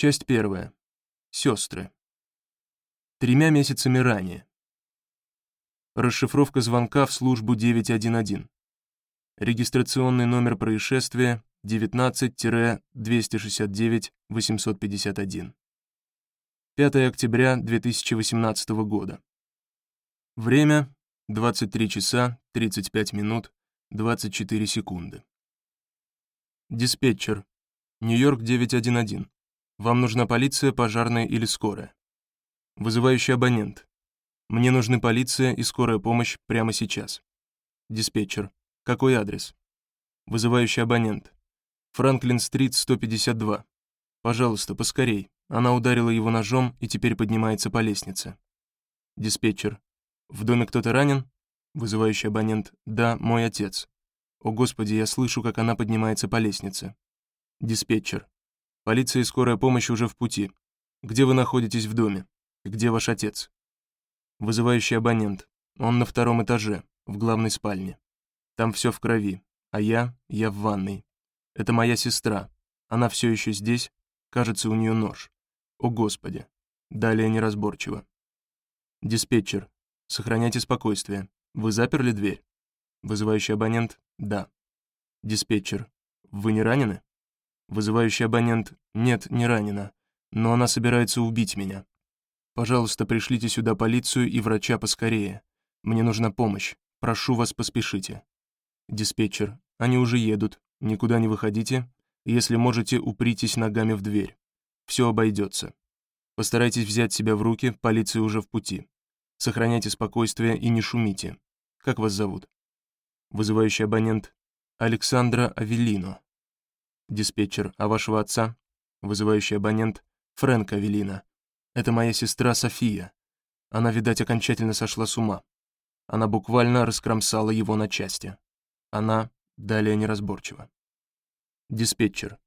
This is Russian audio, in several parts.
Часть первая. Сестры. Тремя месяцами ранее. Расшифровка звонка в службу 911. Регистрационный номер происшествия 19-269-851. 5 октября 2018 года. Время 23 часа 35 минут 24 секунды. Диспетчер. Нью-Йорк 911. Вам нужна полиция, пожарная или скорая? Вызывающий абонент. Мне нужны полиция и скорая помощь прямо сейчас. Диспетчер. Какой адрес? Вызывающий абонент. Франклин-стрит, 152. Пожалуйста, поскорей. Она ударила его ножом и теперь поднимается по лестнице. Диспетчер. В доме кто-то ранен? Вызывающий абонент. Да, мой отец. О, Господи, я слышу, как она поднимается по лестнице. Диспетчер. Полиция и скорая помощь уже в пути. Где вы находитесь в доме? Где ваш отец? Вызывающий абонент. Он на втором этаже, в главной спальне. Там все в крови, а я, я в ванной. Это моя сестра. Она все еще здесь. Кажется, у нее нож. О, Господи. Далее неразборчиво. Диспетчер. Сохраняйте спокойствие. Вы заперли дверь? Вызывающий абонент. Да. Диспетчер. Вы не ранены? Вызывающий абонент «Нет, не ранена, но она собирается убить меня. Пожалуйста, пришлите сюда полицию и врача поскорее. Мне нужна помощь. Прошу вас, поспешите». Диспетчер «Они уже едут. Никуда не выходите. Если можете, упритесь ногами в дверь. Все обойдется. Постарайтесь взять себя в руки, полиция уже в пути. Сохраняйте спокойствие и не шумите. Как вас зовут?» Вызывающий абонент Александра Авелино. Диспетчер, а вашего отца? Вызывающий абонент. Фрэнк Авелина. Это моя сестра София. Она, видать, окончательно сошла с ума. Она буквально раскромсала его на части. Она далее неразборчиво. Диспетчер.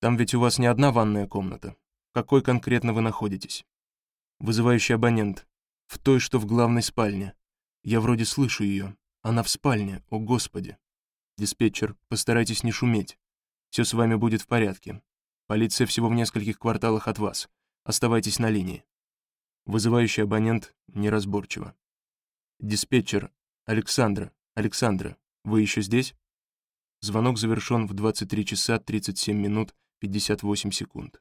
Там ведь у вас не одна ванная комната. Какой конкретно вы находитесь? Вызывающий абонент. В той, что в главной спальне. Я вроде слышу ее. Она в спальне, о господи. Диспетчер, постарайтесь не шуметь. Все с вами будет в порядке. Полиция всего в нескольких кварталах от вас. Оставайтесь на линии. Вызывающий абонент неразборчиво. Диспетчер. Александра. Александра, вы еще здесь? Звонок завершен в 23 часа 37 минут 58 секунд.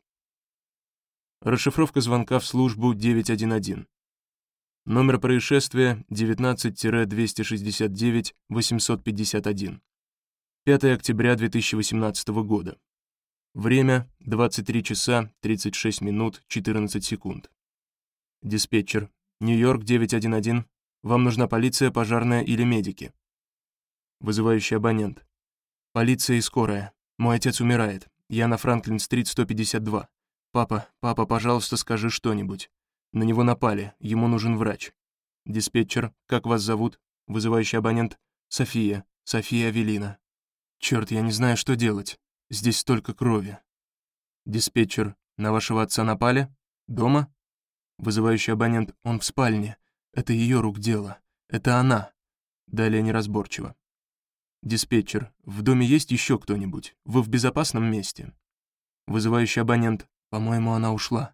Расшифровка звонка в службу 911. Номер происшествия 19-269-851. 5 октября 2018 года. Время 23 часа 36 минут 14 секунд. Диспетчер. Нью-Йорк 911. Вам нужна полиция, пожарная или медики? Вызывающий абонент. Полиция и скорая. Мой отец умирает. Я на Франклин-стрит 152. Папа, папа, пожалуйста, скажи что-нибудь. На него напали, ему нужен врач. Диспетчер, как вас зовут? Вызывающий абонент. София, София Авелина. Черт, я не знаю, что делать. Здесь столько крови. Диспетчер, на вашего отца напали? Дома? Вызывающий абонент, он в спальне. Это ее рук дело. Это она. Далее неразборчиво. Диспетчер, в доме есть еще кто-нибудь? Вы в безопасном месте? Вызывающий абонент, по-моему, она ушла.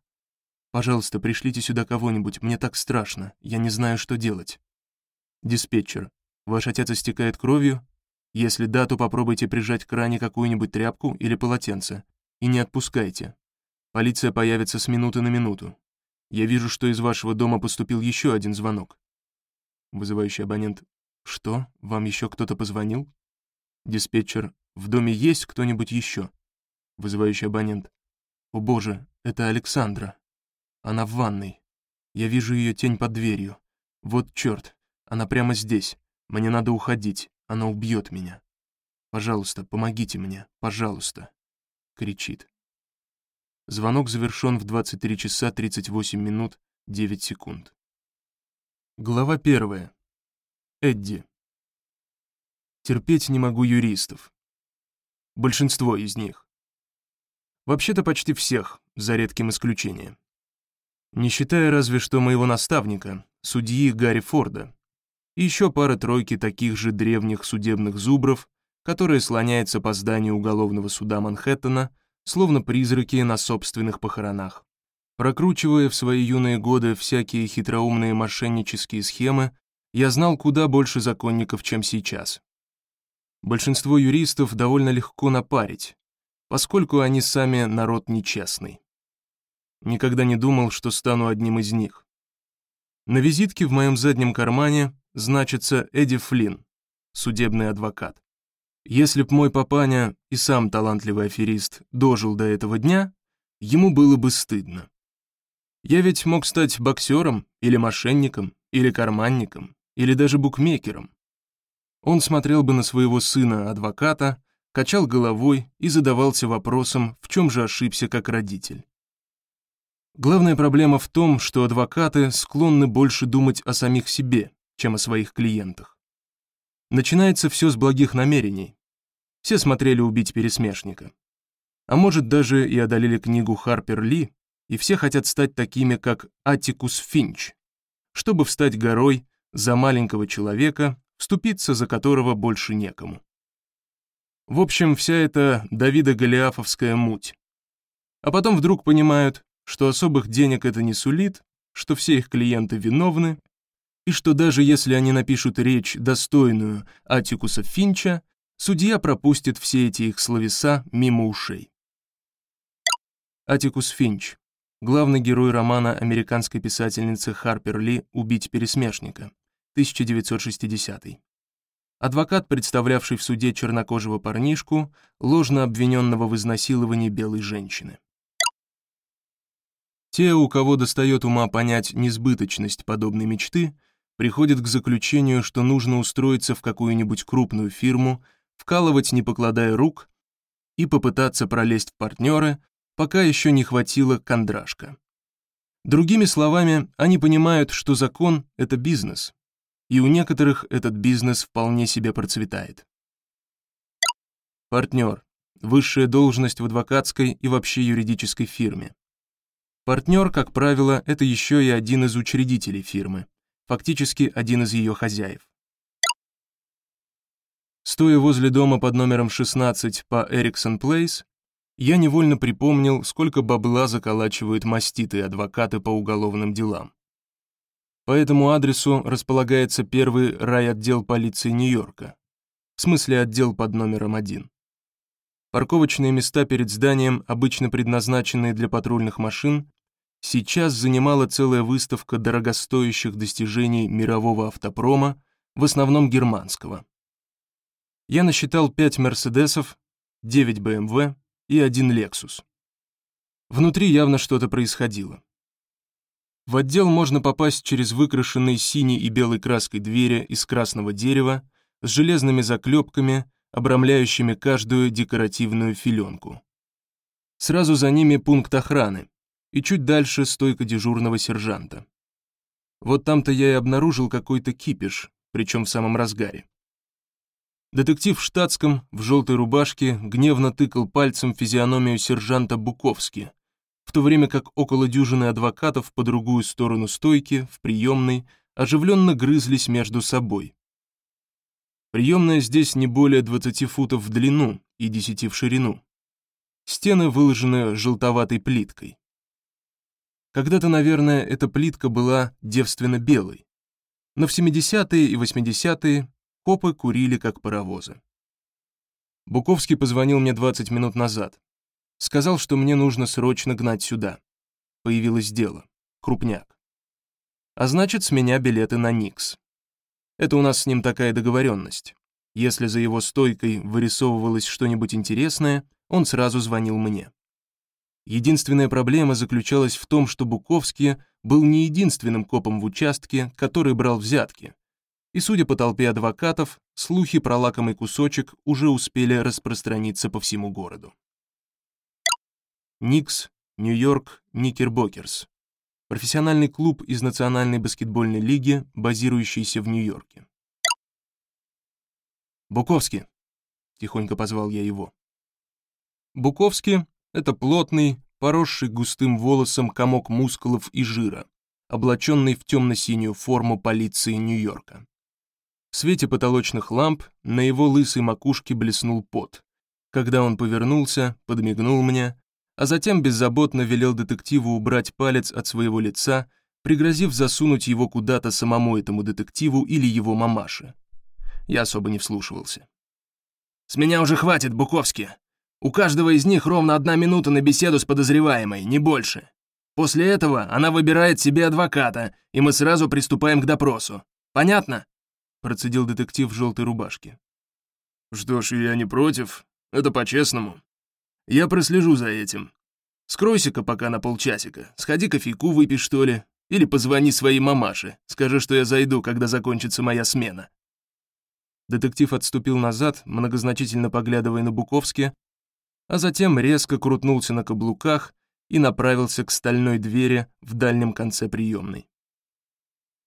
Пожалуйста, пришлите сюда кого-нибудь, мне так страшно, я не знаю, что делать. Диспетчер, ваш отец истекает кровью, если да, то попробуйте прижать к ране какую-нибудь тряпку или полотенце. И не отпускайте. Полиция появится с минуты на минуту. Я вижу, что из вашего дома поступил еще один звонок. Вызывающий абонент. Что? Вам еще кто-то позвонил? Диспетчер. В доме есть кто-нибудь еще? Вызывающий абонент. О боже, это Александра. Она в ванной. Я вижу ее тень под дверью. Вот черт, она прямо здесь. Мне надо уходить. Она убьет меня. Пожалуйста, помогите мне, пожалуйста!» Кричит. Звонок завершен в 23 часа 38 минут 9 секунд. Глава первая. Эдди. Терпеть не могу юристов. Большинство из них. Вообще-то почти всех, за редким исключением. Не считая разве что моего наставника, судьи Гарри Форда, и еще пары-тройки таких же древних судебных зубров, которые слоняются по зданию уголовного суда Манхэттена, словно призраки на собственных похоронах. Прокручивая в свои юные годы всякие хитроумные мошеннические схемы, я знал куда больше законников, чем сейчас. Большинство юристов довольно легко напарить, поскольку они сами народ нечестный. Никогда не думал, что стану одним из них. На визитке в моем заднем кармане значится Эдди Флинн, судебный адвокат. Если б мой папаня и сам талантливый аферист дожил до этого дня, ему было бы стыдно. Я ведь мог стать боксером, или мошенником, или карманником, или даже букмекером. Он смотрел бы на своего сына-адвоката, качал головой и задавался вопросом, в чем же ошибся как родитель. Главная проблема в том, что адвокаты склонны больше думать о самих себе, чем о своих клиентах. Начинается все с благих намерений. Все смотрели «Убить пересмешника». А может, даже и одолели книгу Харпер Ли, и все хотят стать такими, как Атикус Финч, чтобы встать горой за маленького человека, вступиться за которого больше некому. В общем, вся эта Давида-Голиафовская муть. А потом вдруг понимают, что особых денег это не сулит, что все их клиенты виновны, и что даже если они напишут речь, достойную Атикуса Финча, судья пропустит все эти их словеса мимо ушей. Атикус Финч, главный герой романа американской писательницы Харпер Ли «Убить пересмешника», 1960 Адвокат, представлявший в суде чернокожего парнишку, ложно обвиненного в изнасиловании белой женщины. Те, у кого достает ума понять несбыточность подобной мечты, приходит к заключению, что нужно устроиться в какую-нибудь крупную фирму, вкалывать не покладая рук и попытаться пролезть в партнеры, пока еще не хватило кондрашка. Другими словами, они понимают, что закон — это бизнес, и у некоторых этот бизнес вполне себе процветает. Партнер — высшая должность в адвокатской и вообще юридической фирме. Партнер, как правило, это еще и один из учредителей фирмы фактически один из ее хозяев. Стоя возле дома под номером 16 по Эриксон Плейс, я невольно припомнил, сколько бабла заколачивают маститые адвокаты по уголовным делам. По этому адресу располагается первый райотдел полиции Нью-Йорка, в смысле отдел под номером 1. Парковочные места перед зданием, обычно предназначенные для патрульных машин, сейчас занимала целая выставка дорогостоящих достижений мирового автопрома, в основном германского. Я насчитал 5 Мерседесов, 9 BMW и один Lexus. Внутри явно что-то происходило. В отдел можно попасть через выкрашенные синей и белой краской двери из красного дерева с железными заклепками, обрамляющими каждую декоративную филенку. Сразу за ними пункт охраны, и чуть дальше стойка дежурного сержанта. Вот там-то я и обнаружил какой-то кипиш, причем в самом разгаре. Детектив в штатском, в желтой рубашке, гневно тыкал пальцем физиономию сержанта Буковски, в то время как около дюжины адвокатов по другую сторону стойки, в приемной, оживленно грызлись между собой. Приемная здесь не более 20 футов в длину и 10 в ширину. Стены выложены желтоватой плиткой. Когда-то, наверное, эта плитка была девственно белой. Но в 70-е и 80-е копы курили как паровозы. Буковский позвонил мне 20 минут назад. Сказал, что мне нужно срочно гнать сюда. Появилось дело. Крупняк. А значит, с меня билеты на Никс. Это у нас с ним такая договоренность. Если за его стойкой вырисовывалось что-нибудь интересное, он сразу звонил мне. Единственная проблема заключалась в том, что Буковский был не единственным копом в участке, который брал взятки. И судя по толпе адвокатов, слухи про лакомый кусочек уже успели распространиться по всему городу. Никс, Нью-Йорк, Никербокерс. Профессиональный клуб из Национальной баскетбольной лиги, базирующийся в Нью-Йорке. «Буковский», — тихонько позвал я его. Буковский это плотный, поросший густым волосом комок мускулов и жира, облаченный в темно-синюю форму полиции Нью-Йорка. В свете потолочных ламп на его лысой макушке блеснул пот. Когда он повернулся, подмигнул мне, а затем беззаботно велел детективу убрать палец от своего лица, пригрозив засунуть его куда-то самому этому детективу или его мамаше. Я особо не вслушивался. «С меня уже хватит, Буковский. У каждого из них ровно одна минута на беседу с подозреваемой, не больше. После этого она выбирает себе адвоката, и мы сразу приступаем к допросу. Понятно?» Процедил детектив в желтой рубашке. «Что ж, я не против. Это по-честному. Я прослежу за этим. Скройся-ка пока на полчасика. Сходи кофейку выпей, что ли. Или позвони своей мамаше. Скажи, что я зайду, когда закончится моя смена». Детектив отступил назад, многозначительно поглядывая на Буковски, а затем резко крутнулся на каблуках и направился к стальной двери в дальнем конце приемной.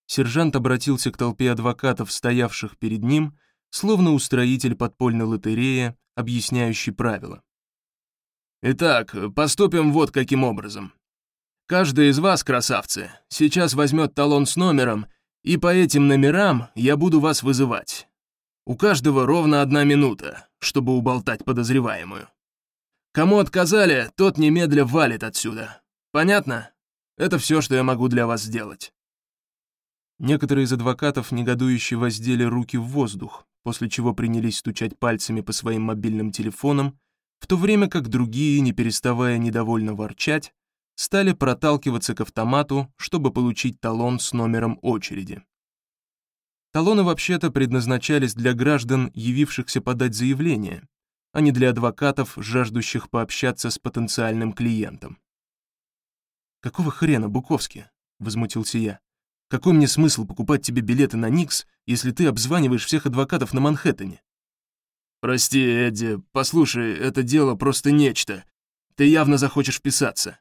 Сержант обратился к толпе адвокатов, стоявших перед ним, словно устроитель подпольной лотереи, объясняющий правила. «Итак, поступим вот каким образом. Каждый из вас, красавцы, сейчас возьмет талон с номером, и по этим номерам я буду вас вызывать. У каждого ровно одна минута, чтобы уболтать подозреваемую. Кому отказали, тот немедля валит отсюда. Понятно? Это все, что я могу для вас сделать». Некоторые из адвокатов негодующе воздели руки в воздух, после чего принялись стучать пальцами по своим мобильным телефонам, в то время как другие, не переставая недовольно ворчать, стали проталкиваться к автомату, чтобы получить талон с номером очереди. Талоны вообще-то предназначались для граждан, явившихся подать заявление, а не для адвокатов, жаждущих пообщаться с потенциальным клиентом. «Какого хрена, Буковский?» — возмутился я. «Какой мне смысл покупать тебе билеты на Никс, если ты обзваниваешь всех адвокатов на Манхэттене?» «Прости, Эдди, послушай, это дело просто нечто. Ты явно захочешь вписаться.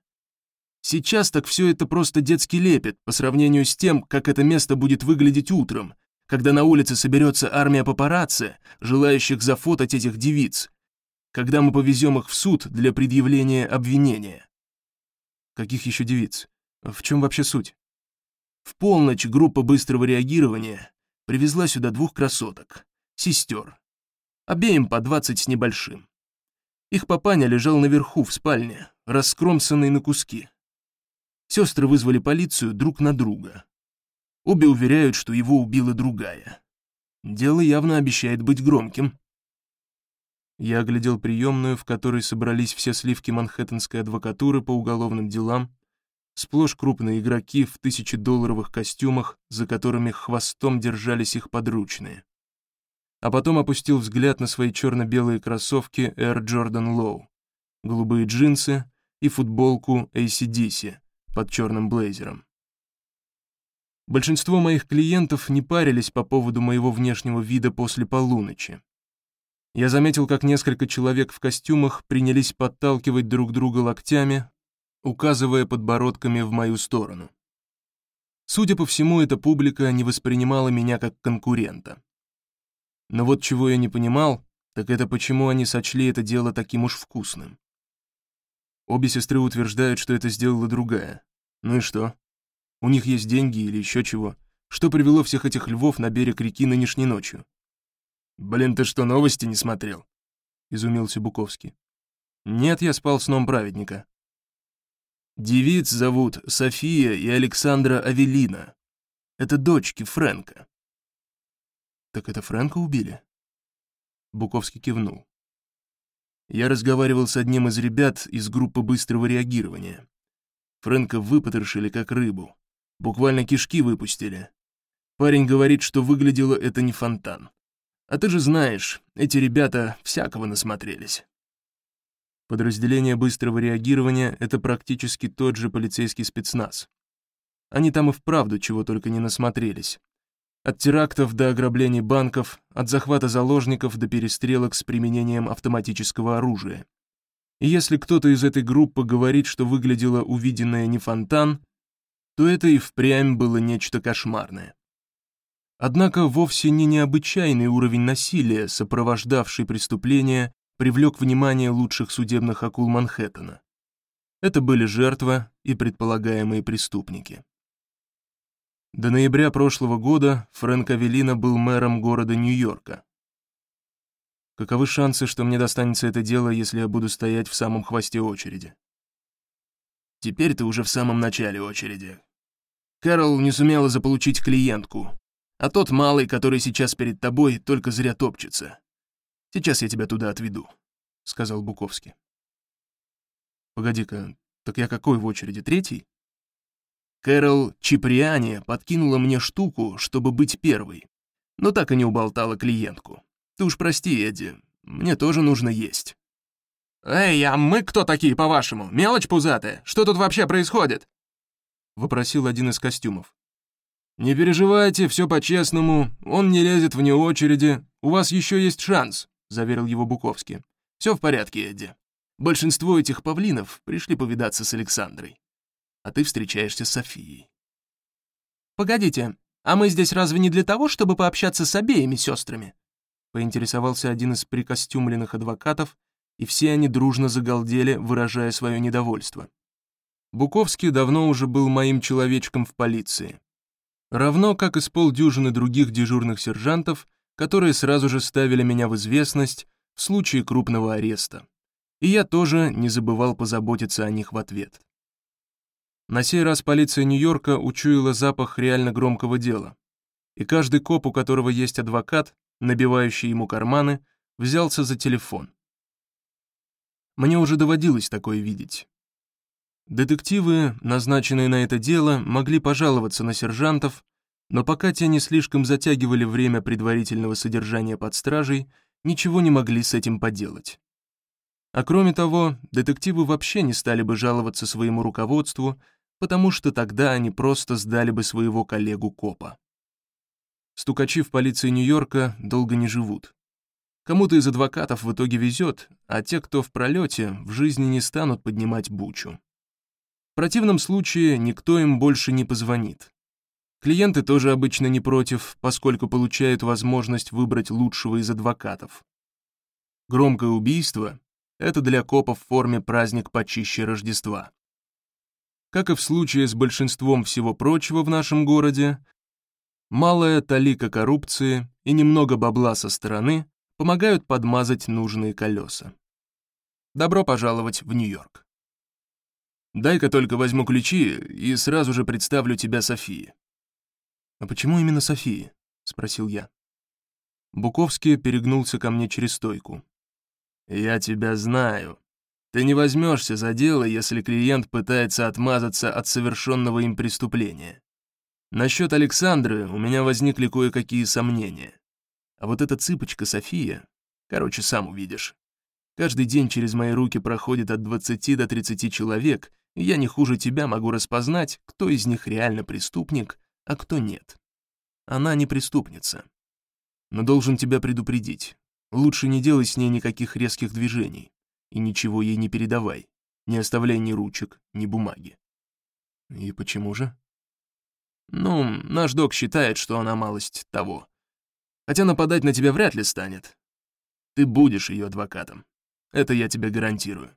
Сейчас так все это просто детский лепет по сравнению с тем, как это место будет выглядеть утром, когда на улице соберется армия папарацци, желающих зафотать этих девиц, когда мы повезем их в суд для предъявления обвинения. Каких еще девиц? В чем вообще суть? В полночь группа быстрого реагирования привезла сюда двух красоток, сестер. Обеим по двадцать с небольшим. Их папаня лежал наверху в спальне, раскромсанный на куски. Сестры вызвали полицию друг на друга. Обе уверяют, что его убила другая. Дело явно обещает быть громким. Я оглядел приемную, в которой собрались все сливки манхэттенской адвокатуры по уголовным делам, сплошь крупные игроки в тысячедолларовых костюмах, за которыми хвостом держались их подручные. А потом опустил взгляд на свои черно-белые кроссовки Air Jordan Low, голубые джинсы и футболку ACDC под черным блейзером. Большинство моих клиентов не парились по поводу моего внешнего вида после полуночи. Я заметил, как несколько человек в костюмах принялись подталкивать друг друга локтями, указывая подбородками в мою сторону. Судя по всему, эта публика не воспринимала меня как конкурента. Но вот чего я не понимал, так это почему они сочли это дело таким уж вкусным. Обе сестры утверждают, что это сделала другая. Ну и что? У них есть деньги или еще чего? Что привело всех этих львов на берег реки нынешней ночью? «Блин, ты что, новости не смотрел?» — изумился Буковский. «Нет, я спал сном праведника». «Девиц зовут София и Александра Авелина. Это дочки Фрэнка». «Так это Фрэнка убили?» Буковский кивнул. Я разговаривал с одним из ребят из группы быстрого реагирования. Фрэнка выпотрошили как рыбу. Буквально кишки выпустили. Парень говорит, что выглядело это не фонтан. А ты же знаешь, эти ребята всякого насмотрелись. Подразделение быстрого реагирования — это практически тот же полицейский спецназ. Они там и вправду чего только не насмотрелись. От терактов до ограблений банков, от захвата заложников до перестрелок с применением автоматического оружия. И если кто-то из этой группы говорит, что выглядело увиденное не фонтан, то это и впрямь было нечто кошмарное. Однако вовсе не необычайный уровень насилия, сопровождавший преступление, привлек внимание лучших судебных акул Манхэттена. Это были жертва и предполагаемые преступники. До ноября прошлого года Фрэнк Авелина был мэром города Нью-Йорка. Каковы шансы, что мне достанется это дело, если я буду стоять в самом хвосте очереди? Теперь ты уже в самом начале очереди. Кэрол не сумела заполучить клиентку, а тот малый, который сейчас перед тобой, только зря топчется. Сейчас я тебя туда отведу», — сказал Буковский. «Погоди-ка, так я какой в очереди, третий?» Кэрол Чиприани подкинула мне штуку, чтобы быть первой, но так и не уболтала клиентку. Ты уж прости, Эдди, мне тоже нужно есть». «Эй, а мы кто такие, по-вашему? Мелочь пузатая? Что тут вообще происходит?» Вопросил один из костюмов. «Не переживайте, все по-честному, он не лезет вне очереди, у вас еще есть шанс», — заверил его Буковский. «Все в порядке, Эдди. Большинство этих павлинов пришли повидаться с Александрой, а ты встречаешься с Софией». «Погодите, а мы здесь разве не для того, чтобы пообщаться с обеими сестрами?» поинтересовался один из прикостюмленных адвокатов, и все они дружно загалдели, выражая свое недовольство. Буковский давно уже был моим человечком в полиции. Равно как и с полдюжины других дежурных сержантов, которые сразу же ставили меня в известность в случае крупного ареста. И я тоже не забывал позаботиться о них в ответ. На сей раз полиция Нью-Йорка учуяла запах реально громкого дела. И каждый коп, у которого есть адвокат, набивающий ему карманы, взялся за телефон. Мне уже доводилось такое видеть. Детективы, назначенные на это дело, могли пожаловаться на сержантов, но пока те не слишком затягивали время предварительного содержания под стражей, ничего не могли с этим поделать. А кроме того, детективы вообще не стали бы жаловаться своему руководству, потому что тогда они просто сдали бы своего коллегу-копа. Стукачи в полиции Нью-Йорка долго не живут. Кому-то из адвокатов в итоге везет, а те, кто в пролете, в жизни не станут поднимать бучу. В противном случае никто им больше не позвонит. Клиенты тоже обычно не против, поскольку получают возможность выбрать лучшего из адвокатов. Громкое убийство — это для копов в форме праздник почище Рождества. Как и в случае с большинством всего прочего в нашем городе, Малая талика коррупции и немного бабла со стороны помогают подмазать нужные колеса. Добро пожаловать в Нью-Йорк. Дай-ка только возьму ключи и сразу же представлю тебя Софии. «А почему именно Софии?» — спросил я. Буковский перегнулся ко мне через стойку. «Я тебя знаю. Ты не возьмешься за дело, если клиент пытается отмазаться от совершенного им преступления. Насчет Александры у меня возникли кое-какие сомнения. А вот эта цыпочка София, короче, сам увидишь. Каждый день через мои руки проходит от 20 до 30 человек, и я не хуже тебя могу распознать, кто из них реально преступник, а кто нет. Она не преступница. Но должен тебя предупредить. Лучше не делай с ней никаких резких движений. И ничего ей не передавай. Не оставляй ни ручек, ни бумаги. И почему же? Ну, наш док считает, что она малость того. Хотя нападать на тебя вряд ли станет. Ты будешь ее адвокатом. Это я тебе гарантирую.